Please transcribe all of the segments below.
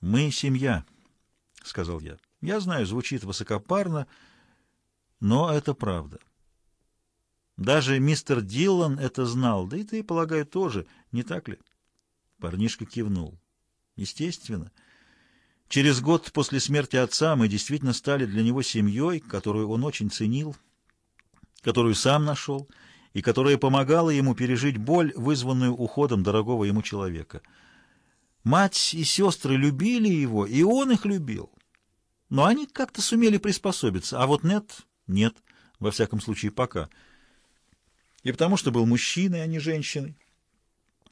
«Мы семья», — сказал я. «Я знаю, звучит высокопарно, но это правда». Даже мистер Диллан это знал, да и ты, полагаю, тоже, не так ли? Парнишка кивнул. Естественно. Через год после смерти отца мы действительно стали для него семьей, которую он очень ценил, которую сам нашел, и которая помогала ему пережить боль, вызванную уходом дорогого ему человека. Мать и сестры любили его, и он их любил. Но они как-то сумели приспособиться, а вот нет, нет, во всяком случае, пока — и потому что был мужчиной, а не женщиной,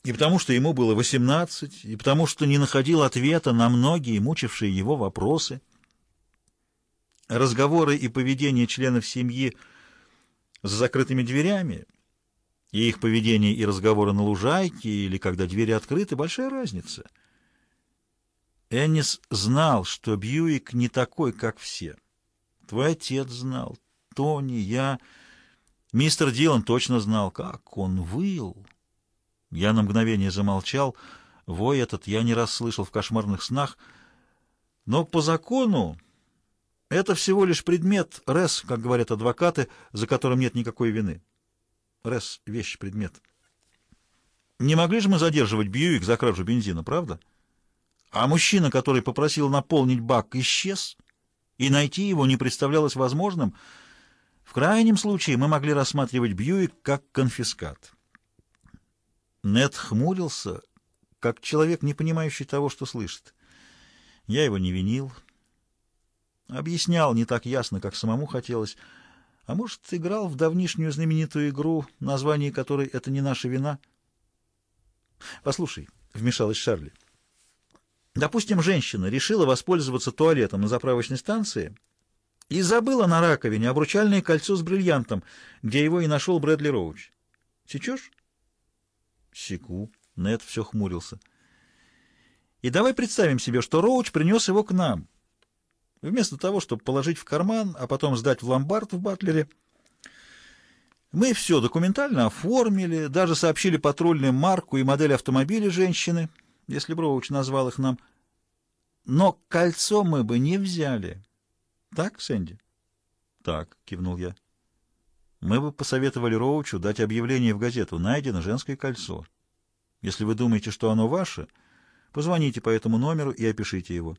и потому что ему было 18, и потому что не находил ответа на многие мучившие его вопросы. Разговоры и поведение членов семьи за закрытыми дверями, и их поведение и разговоры на лужайке, или когда двери открыты, большая разница. Эннис знал, что Бьюик не такой, как все. Твой отец знал, Тони, я... Мистер Дилан точно знал, как он выл. Я на мгновение замолчал. Вой этот я не раз слышал в кошмарных снах. Но по закону это всего лишь предмет, рес, как говорят адвокаты, за которым нет никакой вины. Рес — вещь, предмет. Не могли же мы задерживать Бьюик за кражу бензина, правда? А мужчина, который попросил наполнить бак, исчез, и найти его не представлялось возможным — в крайнем случае мы могли рассматривать Бьюик как конфискат. Нед хмурился, как человек, не понимающий того, что слышит. Я его не винил, объяснял не так ясно, как самому хотелось, а может, играл в давнишнюю знаменитую игру, название которой «Это не наша вина». «Послушай», — вмешалась Шарли, — «допустим, женщина решила воспользоваться туалетом на заправочной станции» и забыла на раковине обручальное кольцо с бриллиантом, где его и нашел Брэдли Роуч. Сечешь? Секу. Нед все хмурился. И давай представим себе, что Роуч принес его к нам. Вместо того, чтобы положить в карман, а потом сдать в ломбард в Батлере, мы все документально оформили, даже сообщили патрульным марку и модель автомобиля женщины, если Роуч назвал их нам. Но кольцо мы бы не взяли. Так, Сэнди? Так, кивнул я. Мы бы посоветовали Роучу дать объявление в газету «Найдено женское кольцо». Если вы думаете, что оно ваше, позвоните по этому номеру и опишите его.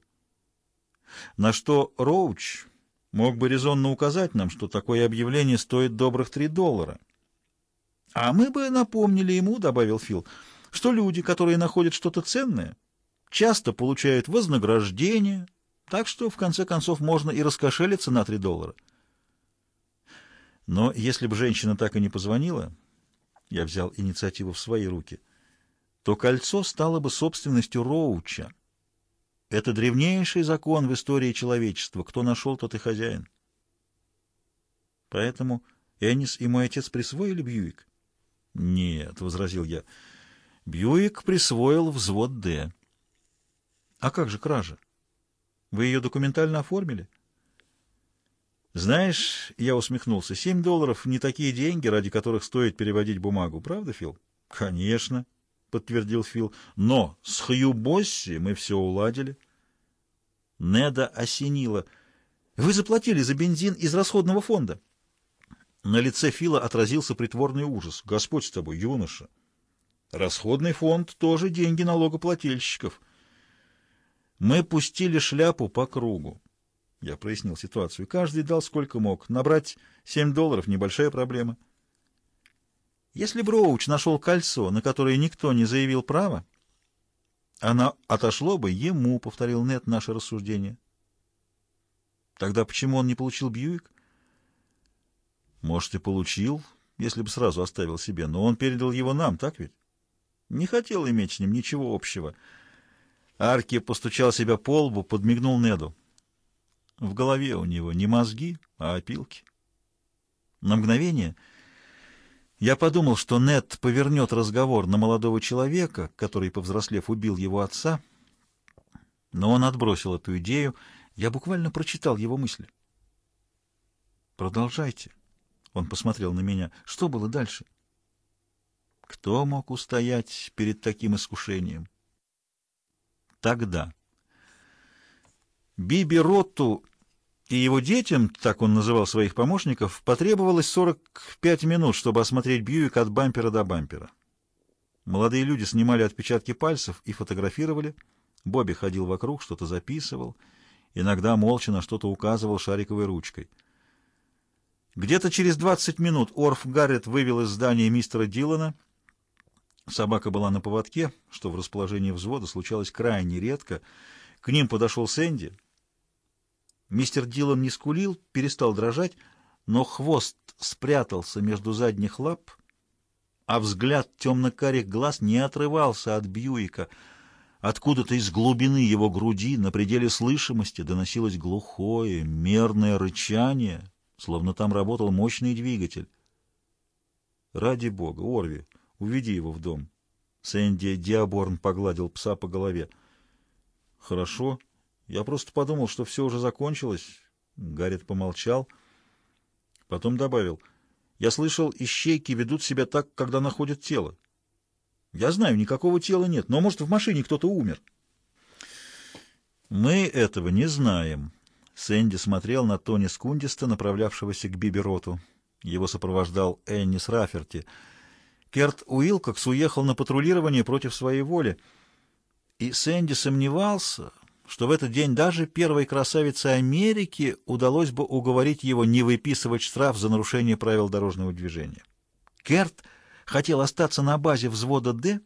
На что Роуч мог бы резонно указать нам, что такое объявление стоит добрых три доллара. А мы бы напомнили ему, — добавил Фил, — что люди, которые находят что-то ценное, часто получают вознаграждение — так что, в конце концов, можно и раскошелиться на 3 доллара. Но если бы женщина так и не позвонила, я взял инициативу в свои руки, то кольцо стало бы собственностью Роуча. Это древнейший закон в истории человечества. Кто нашел, тот и хозяин. Поэтому Энис и мой отец присвоили Бьюик? Нет, — возразил я. Бьюик присвоил взвод «Д». А как же кража? Вы ее документально оформили? Знаешь, я усмехнулся, семь долларов не такие деньги, ради которых стоит переводить бумагу, правда, Фил? Конечно, подтвердил Фил. Но с Хью Босси мы все уладили. Неда осенила. Вы заплатили за бензин из расходного фонда. На лице Фила отразился притворный ужас. Господь с тобой, юноша. Расходный фонд тоже деньги налогоплательщиков. Мы пустили шляпу по кругу. Я прояснил ситуацию. Каждый дал сколько мог. Набрать 7 долларов — небольшая проблема. Если Броуч нашел кольцо, на которое никто не заявил права, оно отошло бы ему, — повторил Нет наше рассуждение. Тогда почему он не получил Бьюик? Может, и получил, если бы сразу оставил себе, но он передал его нам, так ведь? Не хотел иметь с ним ничего общего. Арки постучал себя по лбу, подмигнул Неду. В голове у него не мозги, а опилки. На мгновение я подумал, что Нед повернет разговор на молодого человека, который, повзрослев, убил его отца, но он отбросил эту идею. Я буквально прочитал его мысли. «Продолжайте». Он посмотрел на меня. «Что было дальше?» «Кто мог устоять перед таким искушением?» Тогда. Биби Ротту и его детям, так он называл своих помощников, потребовалось 45 минут, чтобы осмотреть Бьюик от бампера до бампера. Молодые люди снимали отпечатки пальцев и фотографировали. Бобби ходил вокруг, что-то записывал, иногда молча на что-то указывал шариковой ручкой. Где-то через 20 минут Орф Гаррет вывел из здания мистера Дилана. Собака была на поводке, что в расположении взвода случалось крайне редко. К ним подошел Сэнди — Мистер Дилан не скулил, перестал дрожать, но хвост спрятался между задних лап, а взгляд темно-карих глаз не отрывался от Бьюика. Откуда-то из глубины его груди на пределе слышимости доносилось глухое, мерное рычание, словно там работал мощный двигатель. «Ради бога, Орви, уведи его в дом». Сэнди Диаборн погладил пса по голове. «Хорошо». Я просто подумал, что все уже закончилось. Гаррет помолчал, потом добавил. Я слышал, ищейки ведут себя так, когда находят тело. Я знаю, никакого тела нет, но, может, в машине кто-то умер. Мы этого не знаем. Сэнди смотрел на Тони Скундиста, направлявшегося к Бибероту. Его сопровождал Эннис Раферти. Керт Уилкокс уехал на патрулирование против своей воли, и Сэнди сомневался, что в этот день даже первой красавице Америки удалось бы уговорить его не выписывать штраф за нарушение правил дорожного движения. Керт хотел остаться на базе взвода «Д»,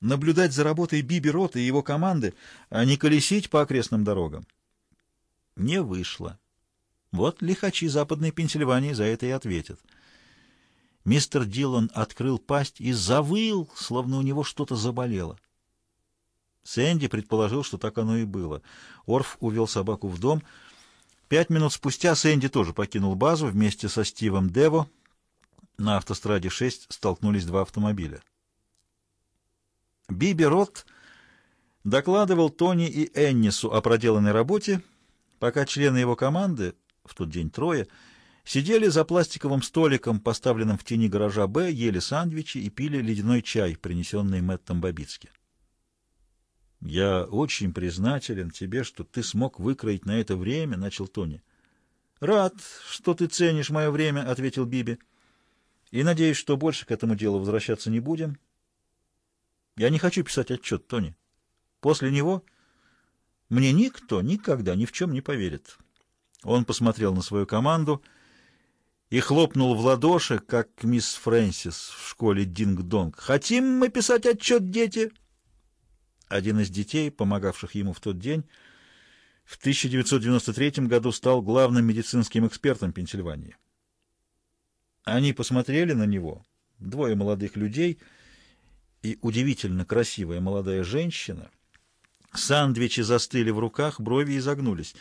наблюдать за работой Биби Рота и его команды, а не колесить по окрестным дорогам. Не вышло. Вот лихачи Западной Пенсильвании за это и ответят. Мистер Дилан открыл пасть и завыл, словно у него что-то заболело. Сэнди предположил, что так оно и было. Орф увел собаку в дом. Пять минут спустя Сэнди тоже покинул базу вместе со Стивом Дево. На автостраде 6 столкнулись два автомобиля. Биби Рот докладывал Тони и Эннису о проделанной работе, пока члены его команды, в тот день трое, сидели за пластиковым столиком, поставленным в тени гаража «Б», ели сандвичи и пили ледяной чай, принесенный Мэттом Бабицки. «Я очень признателен тебе, что ты смог выкроить на это время», — начал Тони. «Рад, что ты ценишь мое время», — ответил Биби. «И надеюсь, что больше к этому делу возвращаться не будем. Я не хочу писать отчет, Тони. После него мне никто никогда ни в чем не поверит». Он посмотрел на свою команду и хлопнул в ладоши, как мисс Фрэнсис в школе Динг-Донг. «Хотим мы писать отчет, дети?» Один из детей, помогавших ему в тот день, в 1993 году стал главным медицинским экспертом Пенсильвании. Они посмотрели на него, двое молодых людей и удивительно красивая молодая женщина. Сандвичи застыли в руках, брови изогнулись.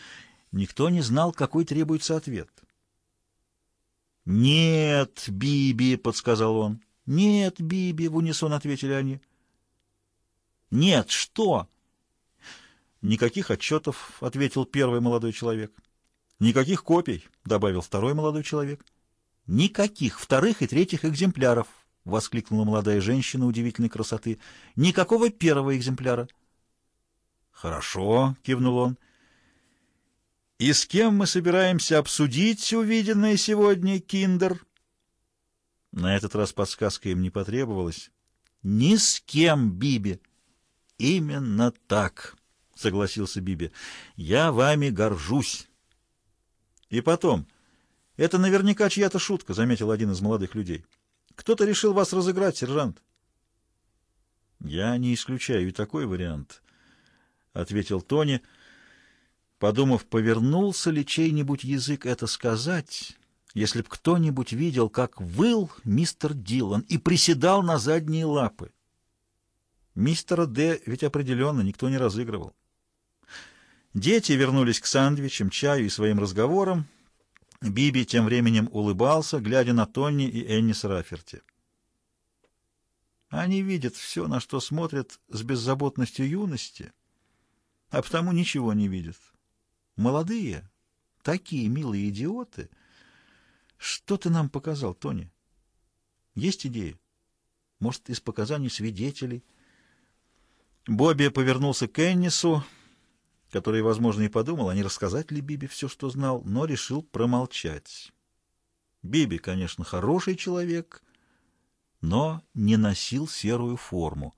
Никто не знал, какой требуется ответ. «Нет, Биби!» — подсказал он. «Нет, Биби!» — в унисон ответили они. «Нет, что?» «Никаких отчетов», — ответил первый молодой человек. «Никаких копий», — добавил второй молодой человек. «Никаких вторых и третьих экземпляров», — воскликнула молодая женщина удивительной красоты. «Никакого первого экземпляра». «Хорошо», — кивнул он. «И с кем мы собираемся обсудить увиденное сегодня, Киндер?» На этот раз подсказка им не потребовалась. «Ни с кем, Биби!» «Именно так», — согласился Биби. «Я вами горжусь». «И потом, это наверняка чья-то шутка», — заметил один из молодых людей. «Кто-то решил вас разыграть, сержант». «Я не исключаю и такой вариант», — ответил Тони. Подумав, повернулся ли чей-нибудь язык это сказать, если б кто-нибудь видел, как выл мистер Дилан и приседал на задние лапы. Мистера Д. ведь определенно никто не разыгрывал. Дети вернулись к сандвичам, чаю и своим разговорам. Биби тем временем улыбался, глядя на Тони и Эннис Раферти. Они видят все, на что смотрят с беззаботностью юности, а потому ничего не видят. Молодые, такие милые идиоты. Что ты нам показал, Тони? Есть идеи? Может, из показаний свидетелей — Бобби повернулся к Эннису. который, возможно, и подумал, а не рассказать ли Биби все, что знал, но решил промолчать. Биби, конечно, хороший человек, но не носил серую форму.